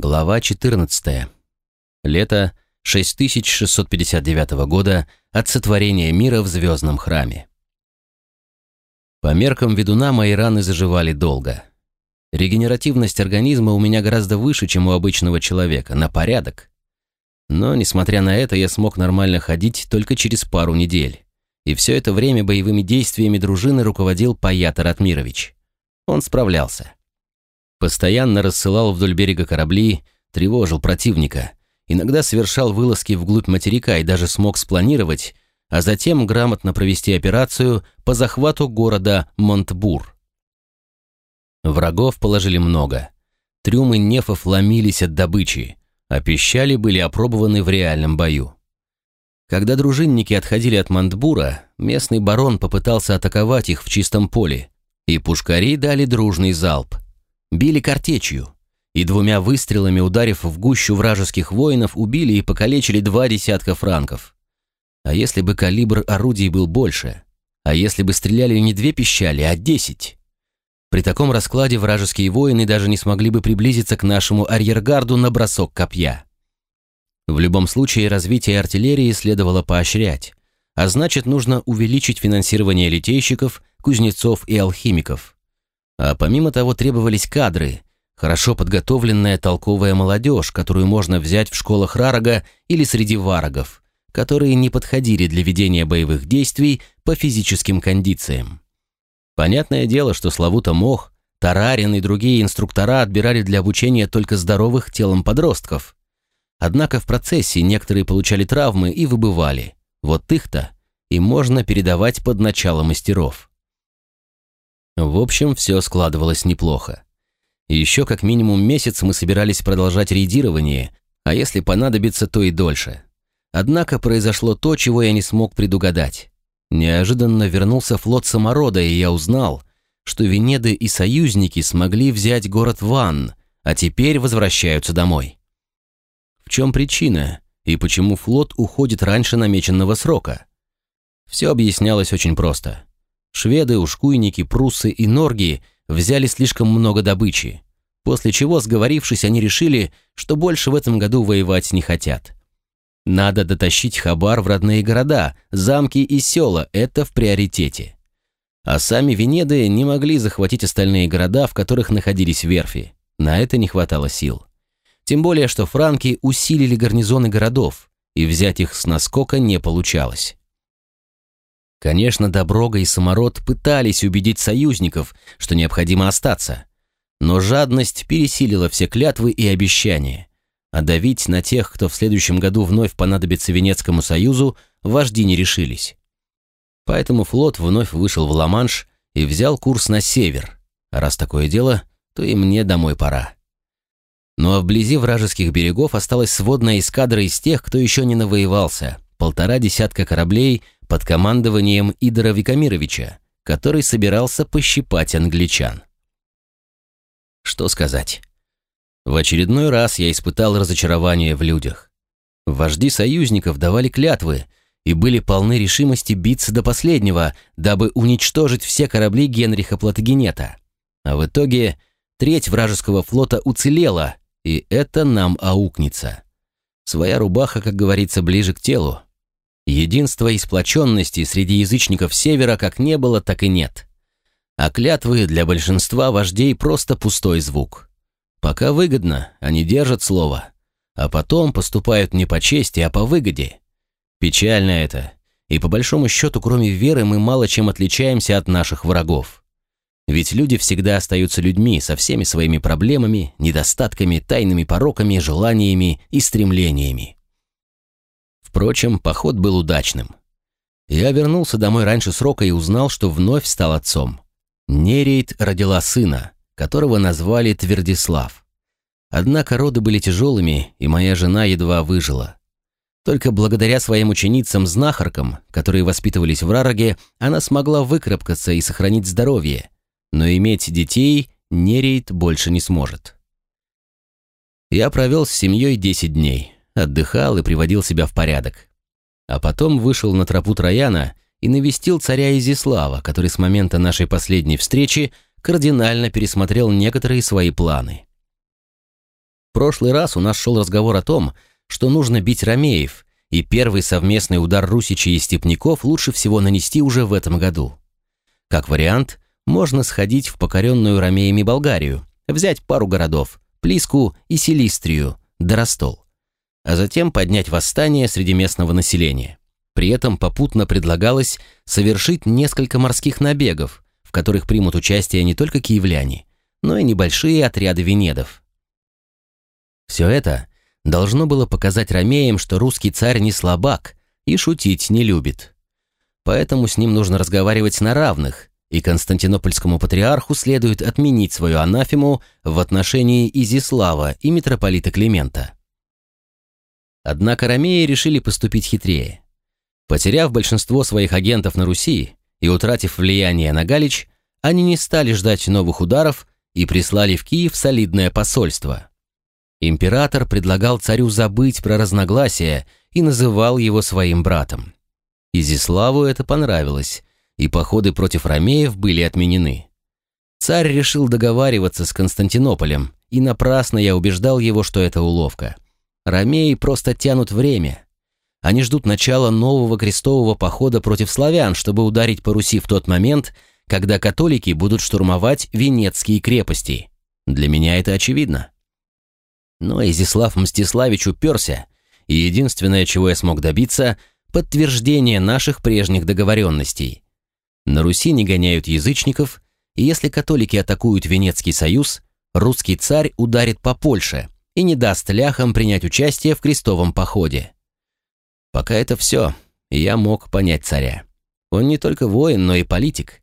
Глава 14. Лето 6659 года от сотворения мира в звездном храме. По меркам ведуна мои раны заживали долго. Регенеративность организма у меня гораздо выше, чем у обычного человека, на порядок. Но, несмотря на это, я смог нормально ходить только через пару недель. И все это время боевыми действиями дружины руководил Паят Ратмирович. Он справлялся. Постоянно рассылал вдоль берега корабли, тревожил противника. Иногда совершал вылазки вглубь материка и даже смог спланировать, а затем грамотно провести операцию по захвату города Монтбур. Врагов положили много. Трюмы нефов ломились от добычи, а пищали были опробованы в реальном бою. Когда дружинники отходили от Монтбура, местный барон попытался атаковать их в чистом поле, и пушкари дали дружный залп – били картечью, и двумя выстрелами, ударив в гущу вражеских воинов, убили и покалечили два десятка франков. А если бы калибр орудий был больше? А если бы стреляли не две пищали, а десять? При таком раскладе вражеские воины даже не смогли бы приблизиться к нашему арьергарду на бросок копья. В любом случае развитие артиллерии следовало поощрять, а значит нужно увеличить финансирование литейщиков, кузнецов и алхимиков. А помимо того требовались кадры, хорошо подготовленная толковая молодежь, которую можно взять в школах Рарага или среди варагов, которые не подходили для ведения боевых действий по физическим кондициям. Понятное дело, что Славута Мох, Тарарин и другие инструктора отбирали для обучения только здоровых телом подростков. Однако в процессе некоторые получали травмы и выбывали. Вот их-то и можно передавать под начало мастеров. В общем, все складывалось неплохо. Еще как минимум месяц мы собирались продолжать рейдирование, а если понадобится, то и дольше. Однако произошло то, чего я не смог предугадать. Неожиданно вернулся флот Саморода, и я узнал, что Венеды и союзники смогли взять город Ван, а теперь возвращаются домой. В чем причина и почему флот уходит раньше намеченного срока? Все объяснялось очень просто. Шведы, ушкуйники, пруссы и норги взяли слишком много добычи, после чего, сговорившись, они решили, что больше в этом году воевать не хотят. Надо дотащить хабар в родные города, замки и села, это в приоритете. А сами Венеды не могли захватить остальные города, в которых находились верфи. На это не хватало сил. Тем более, что франки усилили гарнизоны городов, и взять их с наскока не получалось. Конечно, Доброга и Самород пытались убедить союзников, что необходимо остаться. Но жадность пересилила все клятвы и обещания. А давить на тех, кто в следующем году вновь понадобится Венецкому союзу, вожди не решились. Поэтому флот вновь вышел в Ла-Манш и взял курс на север. А раз такое дело, то и мне домой пора. Ну а вблизи вражеских берегов осталась сводная эскадра из тех, кто еще не навоевался. Полтора десятка кораблей — под командованием Идора Викамировича, который собирался пощипать англичан. Что сказать? В очередной раз я испытал разочарование в людях. Вожди союзников давали клятвы и были полны решимости биться до последнего, дабы уничтожить все корабли Генриха Платагенета. А в итоге треть вражеского флота уцелела, и это нам аукнется. Своя рубаха, как говорится, ближе к телу. Единства и сплоченности среди язычников Севера как не было, так и нет. А клятвы для большинства вождей просто пустой звук. Пока выгодно, они держат слово, а потом поступают не по чести, а по выгоде. Печально это, и по большому счету, кроме веры, мы мало чем отличаемся от наших врагов. Ведь люди всегда остаются людьми со всеми своими проблемами, недостатками, тайными пороками, желаниями и стремлениями. Впрочем, поход был удачным. Я вернулся домой раньше срока и узнал, что вновь стал отцом. Нерейд родила сына, которого назвали Твердислав. Однако роды были тяжелыми, и моя жена едва выжила. Только благодаря своим ученицам-знахаркам, которые воспитывались в Рароге, она смогла выкарабкаться и сохранить здоровье, но иметь детей Нерейд больше не сможет. Я провел с семьей 10 дней отдыхал и приводил себя в порядок. А потом вышел на тропу Трояна и навестил царя Изислава, который с момента нашей последней встречи кардинально пересмотрел некоторые свои планы. прошлый раз у нас шел разговор о том, что нужно бить ромеев, и первый совместный удар русичей и степняков лучше всего нанести уже в этом году. Как вариант, можно сходить в покоренную ромеями Болгарию, взять пару городов – Плиску и Силистрию, Доростол, а затем поднять восстание среди местного населения. При этом попутно предлагалось совершить несколько морских набегов, в которых примут участие не только киевляне, но и небольшие отряды венедов. Все это должно было показать ромеям, что русский царь не слабак и шутить не любит. Поэтому с ним нужно разговаривать на равных, и константинопольскому патриарху следует отменить свою анафему в отношении Изислава и митрополита Климента. Однако ромеи решили поступить хитрее. Потеряв большинство своих агентов на Руси и утратив влияние на Галич, они не стали ждать новых ударов и прислали в Киев солидное посольство. Император предлагал царю забыть про разногласия и называл его своим братом. Изиславу это понравилось, и походы против ромеев были отменены. Царь решил договариваться с Константинополем, и напрасно я убеждал его, что это уловка. Ромеи просто тянут время. Они ждут начала нового крестового похода против славян, чтобы ударить по Руси в тот момент, когда католики будут штурмовать венецкие крепости. Для меня это очевидно. Но Изислав Мстиславич уперся, и единственное, чего я смог добиться – подтверждение наших прежних договоренностей. На Руси не гоняют язычников, и если католики атакуют Венецкий союз, русский царь ударит по Польше и не даст ляхам принять участие в крестовом походе. Пока это все, я мог понять царя. Он не только воин, но и политик.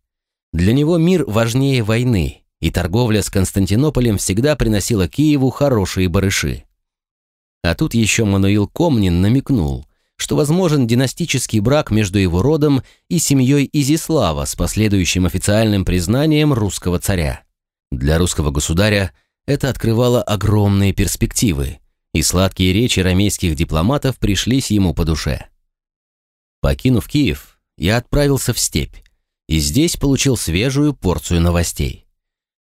Для него мир важнее войны, и торговля с Константинополем всегда приносила Киеву хорошие барыши. А тут еще Мануил Комнин намекнул, что возможен династический брак между его родом и семьей Изислава с последующим официальным признанием русского царя. Для русского государя это открывало огромные перспективы, и сладкие речи ромейских дипломатов пришлись ему по душе. Покинув Киев, я отправился в степь, и здесь получил свежую порцию новостей.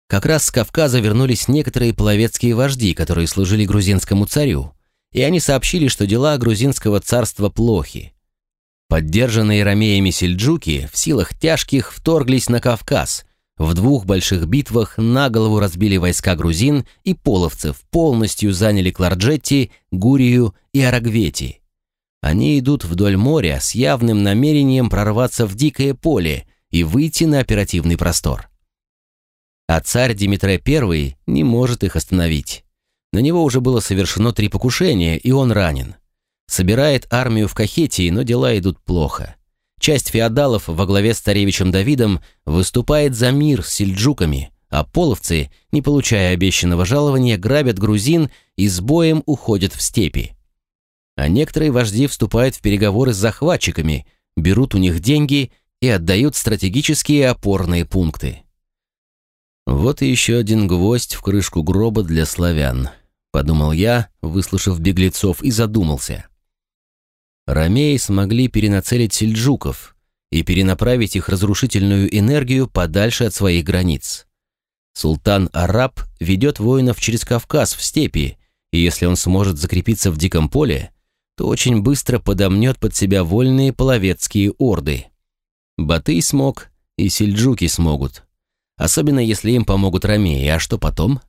Как раз с Кавказа вернулись некоторые половецкие вожди, которые служили грузинскому царю, и они сообщили, что дела грузинского царства плохи. Поддержанные ромеями сельджуки в силах тяжких вторглись на Кавказ, в двух больших битвах на голову разбили войска грузин и половцев, полностью заняли Кларджетти, Гурию и Арагвети. Они идут вдоль моря с явным намерением прорваться в дикое поле и выйти на оперативный простор. А царь Димитрий I не может их остановить. На него уже было совершено три покушения, и он ранен. Собирает армию в Кахетии, но дела идут плохо. Часть феодалов во главе с царевичем Давидом выступает за мир с сельджуками, а половцы, не получая обещанного жалования, грабят грузин и с боем уходят в степи. А некоторые вожди вступают в переговоры с захватчиками, берут у них деньги и отдают стратегические опорные пункты. «Вот и еще один гвоздь в крышку гроба для славян», — подумал я, выслушав беглецов, и задумался. Ромеи смогли перенацелить сельджуков и перенаправить их разрушительную энергию подальше от своих границ. Султан Араб ведет воинов через Кавказ в степи, и если он сможет закрепиться в диком поле, то очень быстро подомнет под себя вольные половецкие орды. Батый смог, и сельджуки смогут. Особенно если им помогут ромеи. А что потом?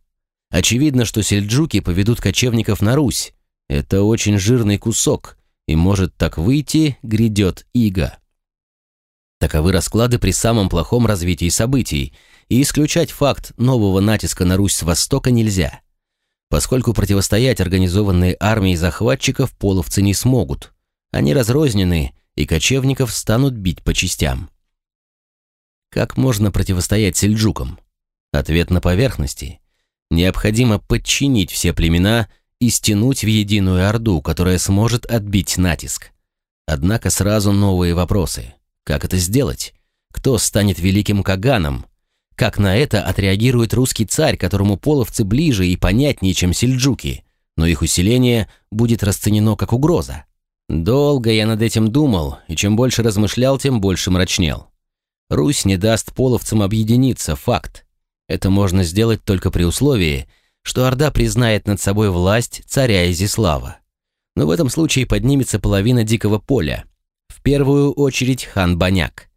Очевидно, что сельджуки поведут кочевников на Русь. Это очень жирный кусок, и может так выйти, грядет иго. Таковы расклады при самом плохом развитии событий, и исключать факт нового натиска на Русь с востока нельзя, поскольку противостоять организованной армии захватчиков половцы не смогут. Они разрознены, и кочевников станут бить по частям. Как можно противостоять сельджукам? Ответ на поверхности. Необходимо подчинить все племена и стянуть в единую орду, которая сможет отбить натиск. Однако сразу новые вопросы. Как это сделать? Кто станет великим Каганом? Как на это отреагирует русский царь, которому половцы ближе и понятнее, чем сельджуки, но их усиление будет расценено как угроза? Долго я над этим думал, и чем больше размышлял, тем больше мрачнел. Русь не даст половцам объединиться, факт. Это можно сделать только при условии, что Орда признает над собой власть царя Изислава. Но в этом случае поднимется половина дикого поля. В первую очередь хан Баняк.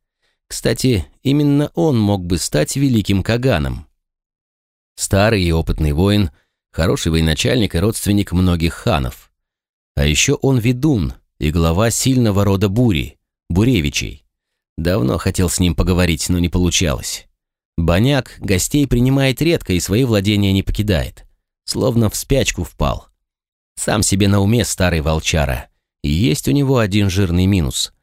Кстати, именно он мог бы стать великим Каганом. Старый и опытный воин, хороший военачальник и родственник многих ханов. А еще он ведун и глава сильного рода Бури, Буревичей. Давно хотел с ним поговорить, но не получалось. Баняк гостей принимает редко и свои владения не покидает. Словно в спячку впал. Сам себе на уме старый волчара. И есть у него один жирный минус.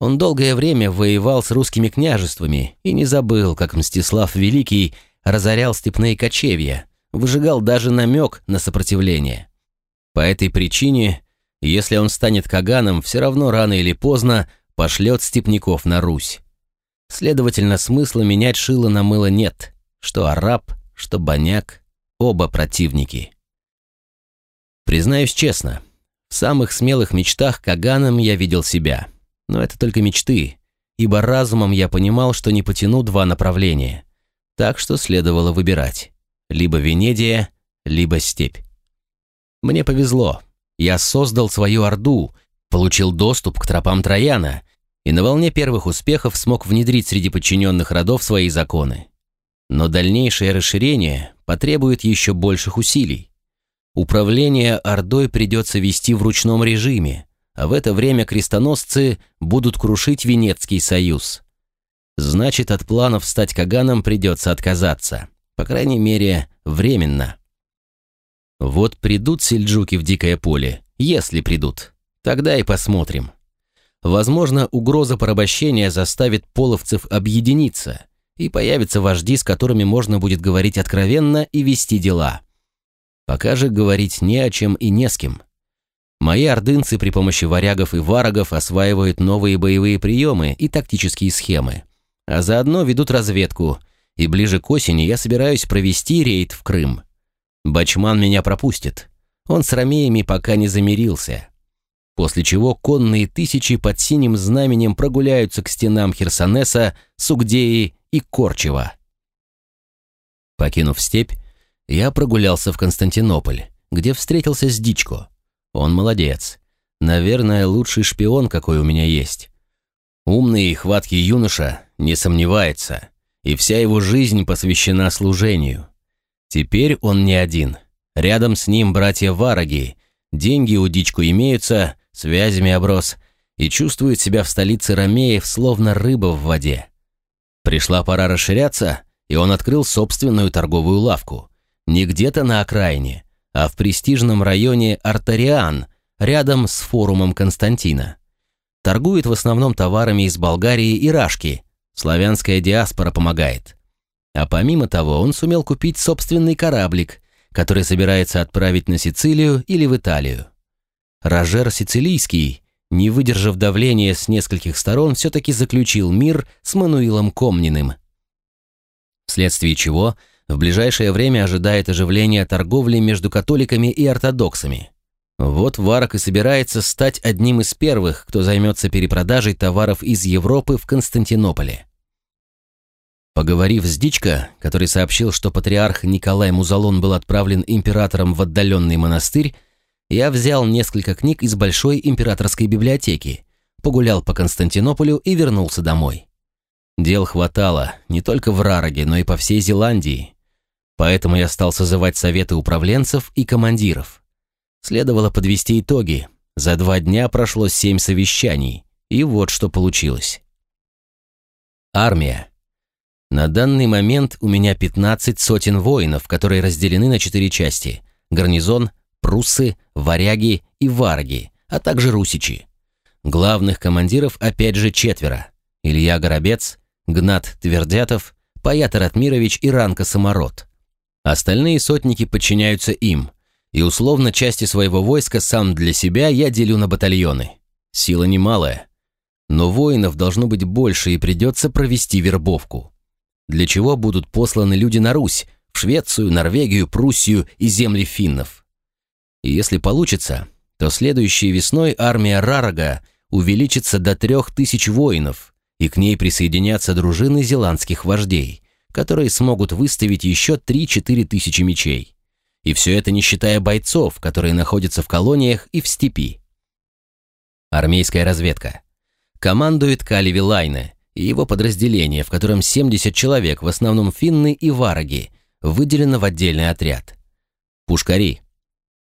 Он долгое время воевал с русскими княжествами и не забыл, как Мстислав Великий разорял степные кочевья, выжигал даже намек на сопротивление. По этой причине, если он станет Каганом, все равно рано или поздно пошлет степняков на Русь. Следовательно, смысла менять шило на мыло нет. Что араб, что баняк, оба противники. Признаюсь честно, в самых смелых мечтах Каганом я видел себя. Но это только мечты, ибо разумом я понимал, что не потяну два направления. Так что следовало выбирать. Либо Венедия, либо степь. Мне повезло. Я создал свою Орду, получил доступ к тропам Трояна и на волне первых успехов смог внедрить среди подчиненных родов свои законы. Но дальнейшее расширение потребует еще больших усилий. Управление Ордой придется вести в ручном режиме, а в это время крестоносцы будут крушить Венецкий союз. Значит, от планов стать Каганом придется отказаться. По крайней мере, временно. Вот придут сельджуки в Дикое поле, если придут. Тогда и посмотрим. Возможно, угроза порабощения заставит половцев объединиться, и появятся вожди, с которыми можно будет говорить откровенно и вести дела. Пока же говорить не о чем и не с кем. Мои ордынцы при помощи варягов и варагов осваивают новые боевые приемы и тактические схемы, а заодно ведут разведку, и ближе к осени я собираюсь провести рейд в Крым. Бачман меня пропустит. Он с ромеями пока не замирился после чего конные тысячи под синим знаменем прогуляются к стенам Херсонеса, Сугдеи и Корчева. Покинув степь, я прогулялся в Константинополь, где встретился с Дичко. Он молодец. Наверное, лучший шпион, какой у меня есть. Умный и хваткий юноша, не сомневается, и вся его жизнь посвящена служению. Теперь он не один. Рядом с ним братья Вараги, деньги у Дичко имеются, связями оброс и чувствует себя в столице Ромеев словно рыба в воде. Пришла пора расширяться, и он открыл собственную торговую лавку. Не где-то на окраине, а в престижном районе Артариан, рядом с форумом Константина. Торгует в основном товарами из Болгарии и Рашки, славянская диаспора помогает. А помимо того, он сумел купить собственный кораблик, который собирается отправить на Сицилию или в Италию. Рожер Сицилийский, не выдержав давления с нескольких сторон, все-таки заключил мир с Мануилом Комниным. Вследствие чего в ближайшее время ожидает оживление торговли между католиками и ортодоксами. Вот Варок и собирается стать одним из первых, кто займется перепродажей товаров из Европы в Константинополе. Поговорив с Дичко, который сообщил, что патриарх Николай Музалон был отправлен императором в отдаленный монастырь, я взял несколько книг из Большой императорской библиотеки, погулял по Константинополю и вернулся домой. Дел хватало не только в Рароге, но и по всей Зеландии. Поэтому я стал созывать советы управленцев и командиров. Следовало подвести итоги. За два дня прошло семь совещаний, и вот что получилось. Армия. На данный момент у меня 15 сотен воинов, которые разделены на четыре части. Гарнизон, пруссы, варяги и варги, а также русичи. Главных командиров опять же четверо. Илья Горобец, Гнат Твердятов, Паят Ратмирович и Ранка Самород. Остальные сотники подчиняются им, и условно части своего войска сам для себя я делю на батальоны. Сила немалая. Но воинов должно быть больше и придется провести вербовку. Для чего будут посланы люди на Русь, в Швецию, Норвегию, Пруссию и земли финнов. И если получится, то следующей весной армия Рарага увеличится до трех тысяч воинов, и к ней присоединятся дружины зеландских вождей, которые смогут выставить еще 3-4 тысячи мечей. И все это не считая бойцов, которые находятся в колониях и в степи. Армейская разведка. Командует Кали Вилайне и его подразделение, в котором 70 человек, в основном финны и вараги, выделено в отдельный отряд. Пушкари.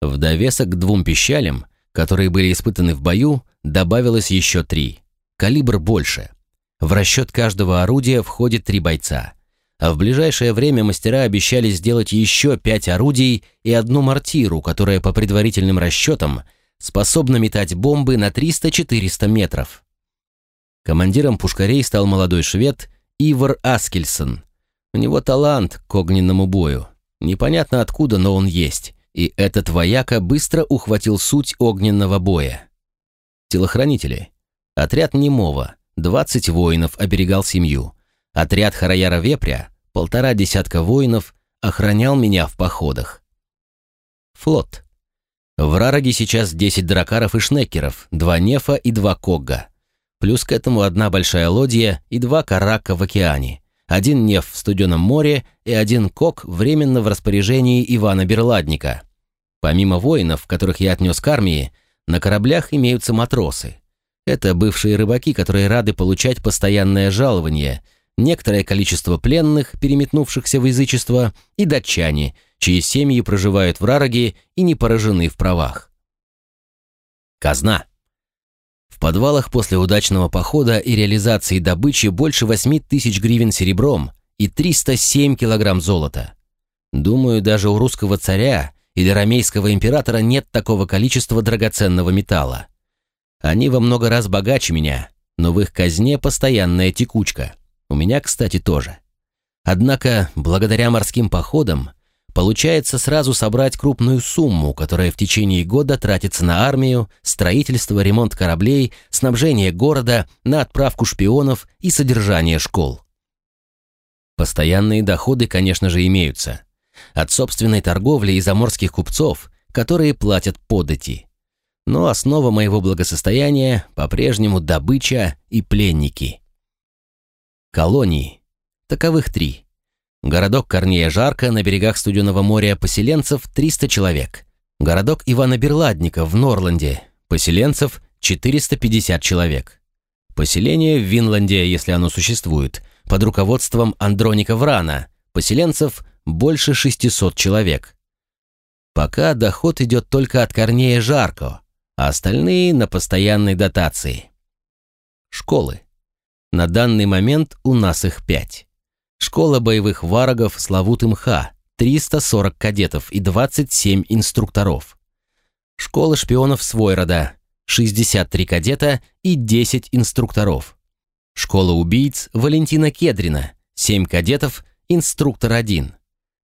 В довесок к двум пищалям, которые были испытаны в бою, добавилось еще три. Калибр больше. В расчет каждого орудия входит три бойца. А в ближайшее время мастера обещали сделать еще пять орудий и одну мортиру, которая по предварительным расчетам способна метать бомбы на 300-400 метров. Командиром пушкарей стал молодой швед Ивар Аскельсон. У него талант к огненному бою. Непонятно откуда, но он есть. И этот вояка быстро ухватил суть огненного боя. Телохранители. Отряд Немова, 20 воинов оберегал семью. Отряд Хараяра Вепря, полтора десятка воинов, охранял меня в походах. Флот. В Рараге сейчас 10 дракаров и шнекеров, два нефа и два когга. Плюс к этому одна большая лодья и два карака в океане. Один неф в студеном море и один кок временно в распоряжении Ивана Берладника. Помимо воинов, которых я отнес к армии, на кораблях имеются матросы. Это бывшие рыбаки, которые рады получать постоянное жалование, некоторое количество пленных, переметнувшихся в язычество, и датчане, чьи семьи проживают в Рароге и не поражены в правах. Казна. Подвалах после удачного похода и реализации добычи больше 8 тысяч гривен серебром и 307 килограмм золота. Думаю, даже у русского царя или ромейского императора нет такого количества драгоценного металла. Они во много раз богаче меня, но в их казне постоянная текучка. У меня, кстати, тоже. Однако, благодаря морским походам, получается сразу собрать крупную сумму, которая в течение года тратится на армию, строительство, ремонт кораблей, снабжение города, на отправку шпионов и содержание школ. Постоянные доходы, конечно же, имеются от собственной торговли и заморских купцов, которые платят подати. Но основа моего благосостояния по-прежнему добыча и пленники. Колонии. Таковых три. Городок Корнея Жарко на берегах Студенного моря поселенцев 300 человек. Городок Ивана Берладника в Норланде. Поселенцев 450 человек. Поселение в Винланде, если оно существует, под руководством Андроника Врана. Поселенцев больше 600 человек. Пока доход идет только от Корнея Жарко, а остальные на постоянной дотации. Школы. На данный момент у нас их пять. Школа боевых варагов Славут МХ, 340 кадетов и 27 инструкторов. Школа шпионов Свойрода, 63 кадета и 10 инструкторов. Школа убийц Валентина Кедрина, 7 кадетов, инструктор 1.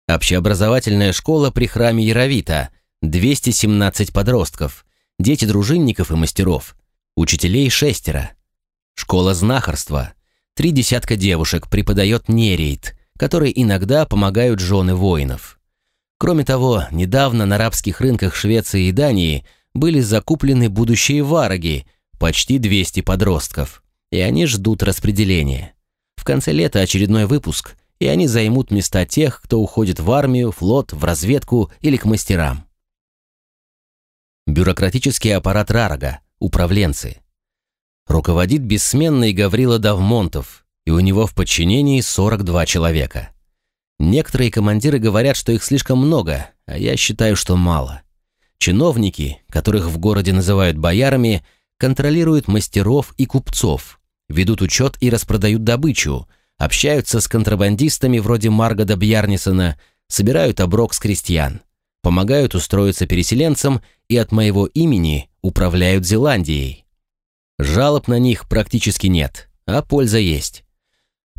Общеобразовательная школа при храме Яровита, 217 подростков, дети дружинников и мастеров, учителей шестеро. Школа знахарства, три десятка девушек преподает нерейт, которые иногда помогают жены воинов. Кроме того, недавно на арабских рынках Швеции и Дании были закуплены будущие вараги, почти 200 подростков, и они ждут распределения. В конце лета очередной выпуск – и они займут места тех, кто уходит в армию, флот, в разведку или к мастерам. Бюрократический аппарат Рарага, управленцы. Руководит бессменный Гаврила Давмонтов, и у него в подчинении 42 человека. Некоторые командиры говорят, что их слишком много, а я считаю, что мало. Чиновники, которых в городе называют боярами, контролируют мастеров и купцов, ведут учет и распродают добычу – общаются с контрабандистами вроде Маргода Бьярнисона, собирают оброк с крестьян, помогают устроиться переселенцам и от моего имени управляют Зеландией. Жалоб на них практически нет, а польза есть.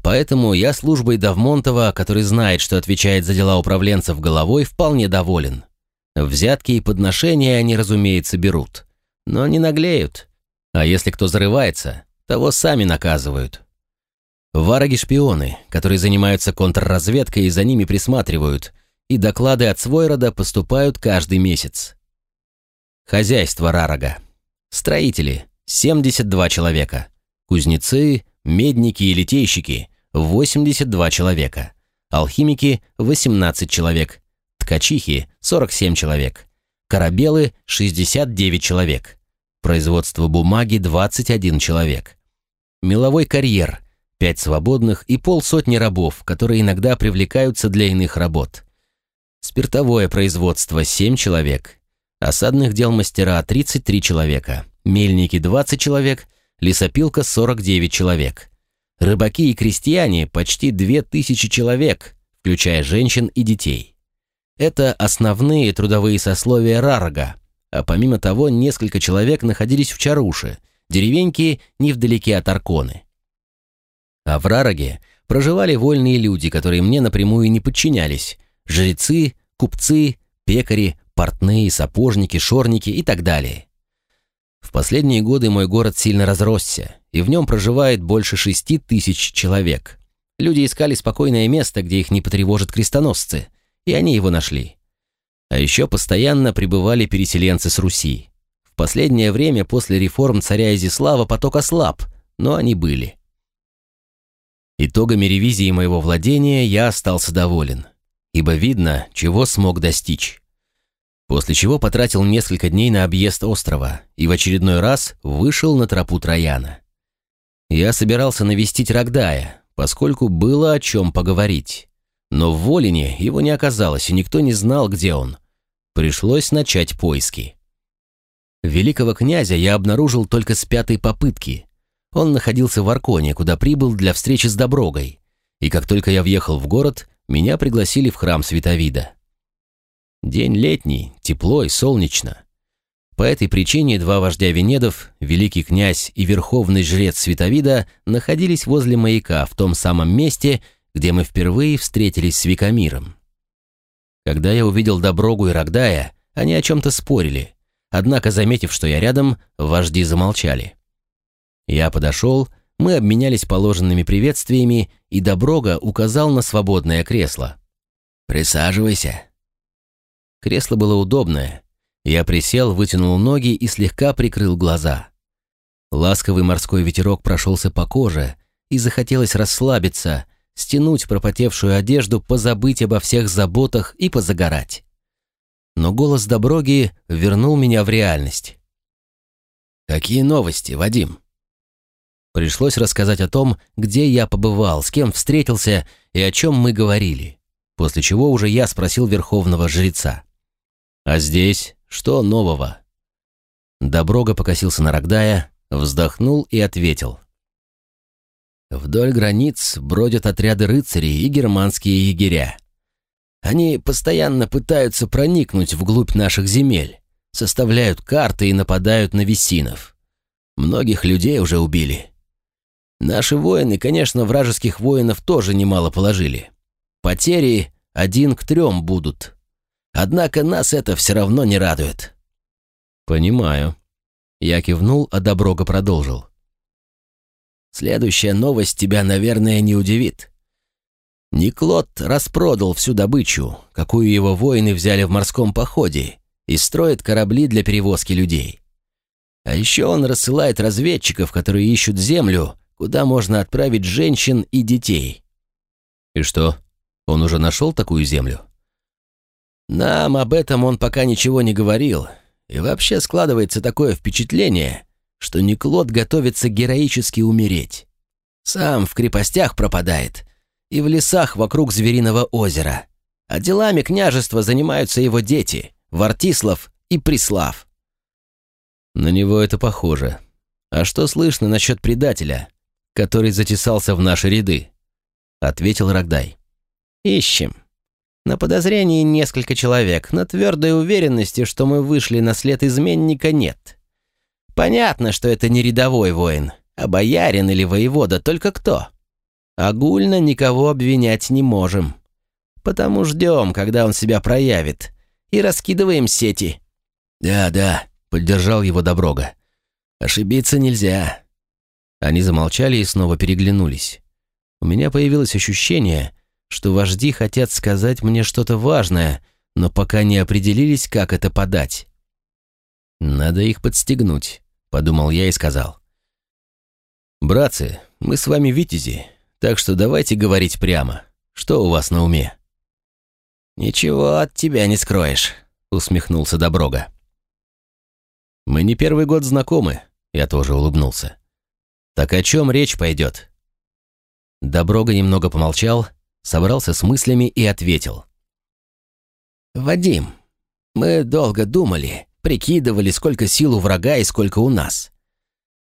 Поэтому я службой Давмонтова, который знает, что отвечает за дела управленцев головой, вполне доволен. Взятки и подношения они, разумеется, берут. Но не наглеют. А если кто зарывается, того сами наказывают. Вараги-шпионы, которые занимаются контрразведкой и за ними присматривают, и доклады от Свойрода поступают каждый месяц. Хозяйство Рарага. Строители – 72 человека. Кузнецы, медники и литейщики – 82 человека. Алхимики – 18 человек. ткачихи – 47 человек, корабелы – 69 человек, производство бумаги – 21 человек, меловой карьер – 5 свободных и полсотни рабов, которые иногда привлекаются для иных работ, спиртовое производство – 7 человек, осадных дел мастера – 33 человека, мельники – 20 человек, лесопилка – 49 человек, рыбаки и крестьяне – почти 2000 человек, включая женщин и детей. Это основные трудовые сословия Рарга, а помимо того несколько человек находились в Чаруше, деревеньке невдалеке от Арконы. А в Рараге проживали вольные люди, которые мне напрямую не подчинялись, жрецы, купцы, пекари, портные, сапожники, шорники и так далее. В последние годы мой город сильно разросся, и в нем проживает больше шести тысяч человек. Люди искали спокойное место, где их не потревожат крестоносцы, и они его нашли. А еще постоянно прибывали переселенцы с Руси. В последнее время после реформ царя Изислава поток ослаб, но они были. Итогами ревизии моего владения я остался доволен, ибо видно, чего смог достичь. После чего потратил несколько дней на объезд острова и в очередной раз вышел на тропу Трояна. Я собирался навестить Рогдая, поскольку было о чем поговорить. Но в Волине его не оказалось, и никто не знал, где он. Пришлось начать поиски. Великого князя я обнаружил только с пятой попытки. Он находился в Арконе, куда прибыл для встречи с Доброгой. И как только я въехал в город, меня пригласили в храм Световида. День летний, тепло и солнечно. По этой причине два вождя Венедов, великий князь и верховный жрец Световида, находились возле маяка в том самом месте, где мы впервые встретились с Викамиром. Когда я увидел Доброгу и Рогдая, они о чем-то спорили, однако, заметив, что я рядом, вожди замолчали. Я подошел, мы обменялись положенными приветствиями, и Доброга указал на свободное кресло. «Присаживайся». Кресло было удобное. Я присел, вытянул ноги и слегка прикрыл глаза. Ласковый морской ветерок прошелся по коже, и захотелось расслабиться, стянуть пропотевшую одежду, позабыть обо всех заботах и позагорать. Но голос Доброги вернул меня в реальность. «Какие новости, Вадим?» Пришлось рассказать о том, где я побывал, с кем встретился и о чем мы говорили, после чего уже я спросил верховного жреца. «А здесь что нового?» Доброга покосился на Рогдая, вздохнул и ответил. Вдоль границ бродят отряды рыцарей и германские егеря. Они постоянно пытаются проникнуть вглубь наших земель, составляют карты и нападают на весинов. Многих людей уже убили. Наши воины, конечно, вражеских воинов тоже немало положили. Потери один к трем будут. Однако нас это все равно не радует. Понимаю. Я кивнул, а Доброга продолжил. Следующая новость тебя, наверное, не удивит. Никлот распродал всю добычу, какую его воины взяли в морском походе, и строит корабли для перевозки людей. А еще он рассылает разведчиков, которые ищут землю, куда можно отправить женщин и детей. И что, он уже нашел такую землю? Нам об этом он пока ничего не говорил, и вообще складывается такое впечатление, что Никлот готовится героически умереть. Сам в крепостях пропадает и в лесах вокруг Звериного озера. А делами княжества занимаются его дети, Вартислав и Прислав. На него это похоже. А что слышно насчет предателя, который затесался в наши ряды? Ответил Рогдай. Ищем. На подозрении несколько человек, но твердой уверенности, что мы вышли на след изменника, нет. Понятно, что это не рядовой воин, а боярин или воевода, только кто? Огульно никого обвинять не можем. Потому ждем, когда он себя проявит, и раскидываем сети. Да, да, поддержал его Доброга. Ошибиться нельзя. Они замолчали и снова переглянулись. У меня появилось ощущение, что вожди хотят сказать мне что-то важное, но пока не определились, как это подать. Надо их подстегнуть подумал я и сказал. «Братцы, мы с вами витязи, так что давайте говорить прямо. Что у вас на уме?» «Ничего от тебя не скроешь», — усмехнулся Доброга. «Мы не первый год знакомы», — я тоже улыбнулся. «Так о чем речь пойдет?» Доброга немного помолчал, собрался с мыслями и ответил. «Вадим, мы долго думали, прикидывали, сколько сил у врага и сколько у нас.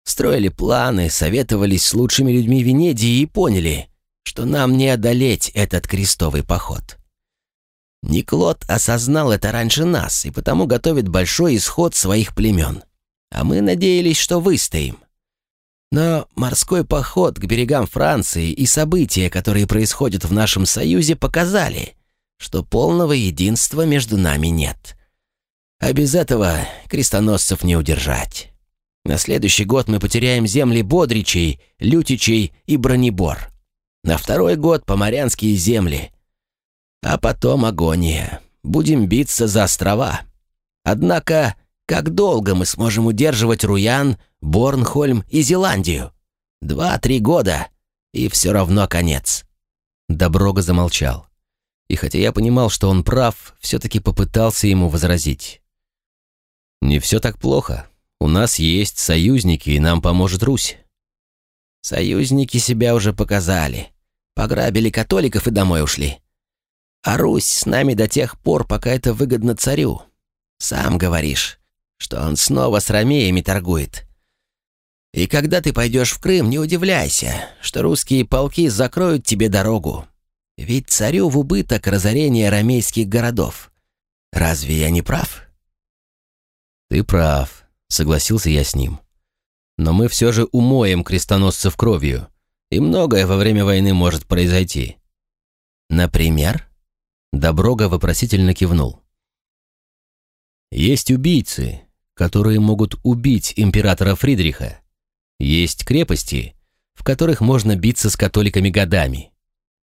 Строили планы, советовались с лучшими людьми Венедии и поняли, что нам не одолеть этот крестовый поход. Никлот осознал это раньше нас и потому готовит большой исход своих племен. А мы надеялись, что выстоим. Но морской поход к берегам Франции и события, которые происходят в нашем союзе, показали, что полного единства между нами нет. А без этого крестоносцев не удержать. На следующий год мы потеряем земли Бодричей, Лютичей и Бронебор. На второй год поморянские земли. А потом агония. Будем биться за острова. Однако, как долго мы сможем удерживать Руян, Борнхольм и Зеландию? Два-три года, и все равно конец. Доброга замолчал. И хотя я понимал, что он прав, все-таки попытался ему возразить. «Не все так плохо. У нас есть союзники, и нам поможет Русь». «Союзники себя уже показали. Пограбили католиков и домой ушли. А Русь с нами до тех пор, пока это выгодно царю. Сам говоришь, что он снова с ромеями торгует. И когда ты пойдешь в Крым, не удивляйся, что русские полки закроют тебе дорогу. Ведь царю в убыток разорение ромейских городов. Разве я не прав?» «Ты прав», — согласился я с ним. «Но мы все же умоем крестоносцев кровью, и многое во время войны может произойти». «Например?» Доброга вопросительно кивнул. «Есть убийцы, которые могут убить императора Фридриха. Есть крепости, в которых можно биться с католиками годами.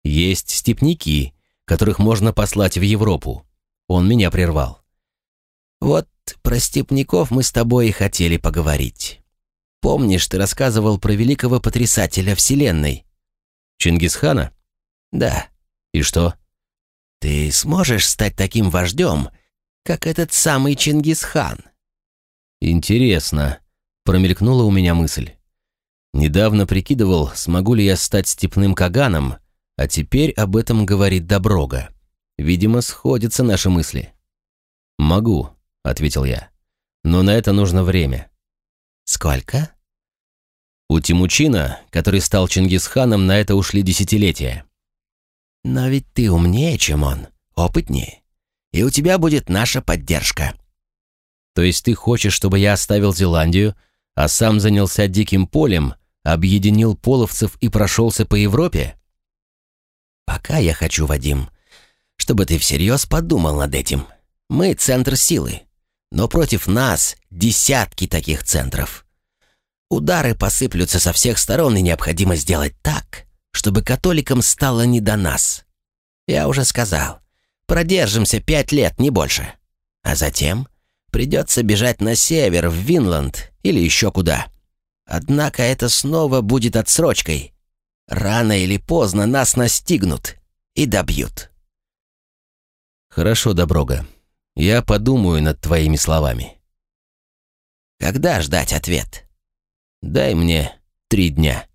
Есть степняки, которых можно послать в Европу. Он меня прервал. Вот про степняков мы с тобой и хотели поговорить. Помнишь, ты рассказывал про великого потрясателя Вселенной? Чингисхана? Да. И что? Ты сможешь стать таким вождем, как этот самый Чингисхан? Интересно, промелькнула у меня мысль. Недавно прикидывал, смогу ли я стать степным каганом, а теперь об этом говорит Доброга. Видимо, сходятся наши мысли. «Могу», — ответил я. «Но на это нужно время». «Сколько?» У Тимучина, который стал Чингисханом, на это ушли десятилетия. «Но ведь ты умнее, чем он, опытнее, и у тебя будет наша поддержка». «То есть ты хочешь, чтобы я оставил Зеландию, а сам занялся диким полем, объединил половцев и прошелся по Европе?» «Пока я хочу, Вадим, чтобы ты всерьез подумал над этим. Мы — центр силы. Но против нас десятки таких центров. Удары посыплются со всех сторон, и необходимо сделать так, чтобы католикам стало не до нас. Я уже сказал, продержимся пять лет, не больше. А затем придется бежать на север, в Винланд или еще куда. Однако это снова будет отсрочкой. Рано или поздно нас настигнут и добьют. Хорошо, Доброга. Я подумаю над твоими словами. Когда ждать ответ? Дай мне три дня.